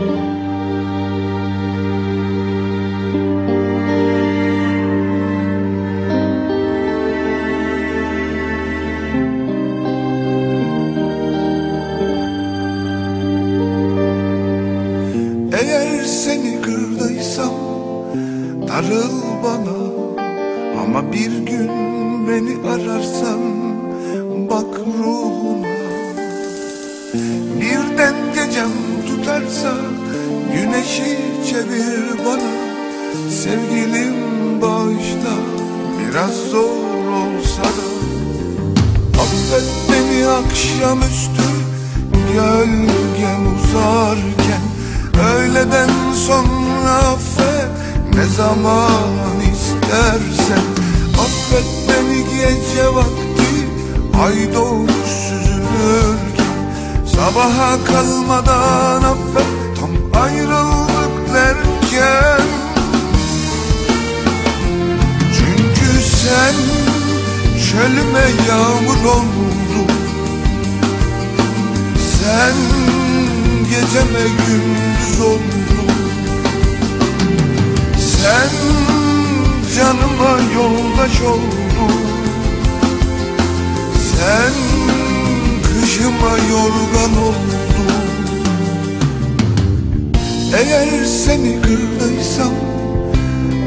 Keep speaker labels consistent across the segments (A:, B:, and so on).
A: Eğer seni kırdıysam darıl bana. Ama bir gün beni ararsan bak ruhuma. Birden gecem tutarsa güneşi çevir bana. Sevgilim bağışla biraz zor olsa da. Affet beni akşamüstü gölgem uzarken. Öğleden sonra affet ne zaman istersen. Affet beni gece vakti ay doğmuş süzülürken. Sabaha kalmadan affet ayrıldık derken Çünkü sen çölüme yağmur oldun. Sen geceme gündüz oldun. Sen canıma yoldaş oldun. Sen kışıma yorgan Eğer seni kırdıysam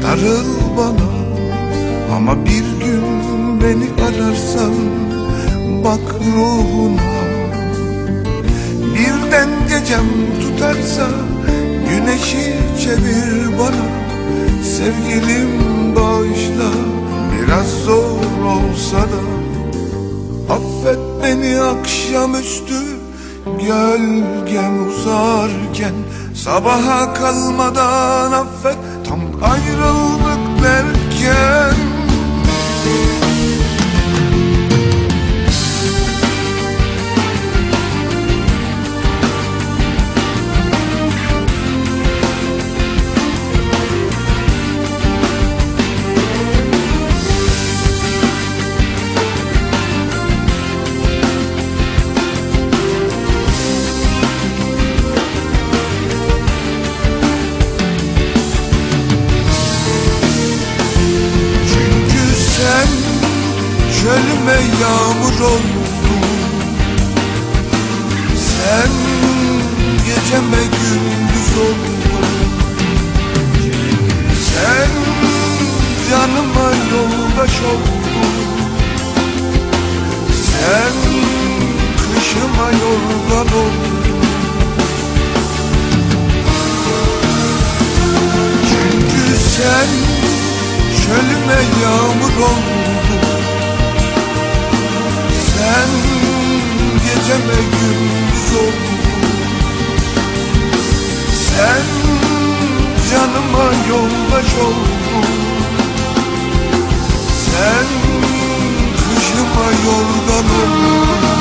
A: darıl bana. Ama bir gün beni ararsan bak ruhuna Birden gecem tutarsa güneşi çevir bana. Sevgilim bağışla biraz zor olsa da. Affet beni akşamüstü gölgem uzarken Sabaha kalmadan affet çölüme yağmur oldun Sen geceme gündüz oldun Sen canıma yoldaş oldun Sen kışıma yorgan oldun Çünkü sen çölüme yağmur oldun geceme gündüz oldun Sen canıma yoldaş oldun. Sen kışıma yorgan oldun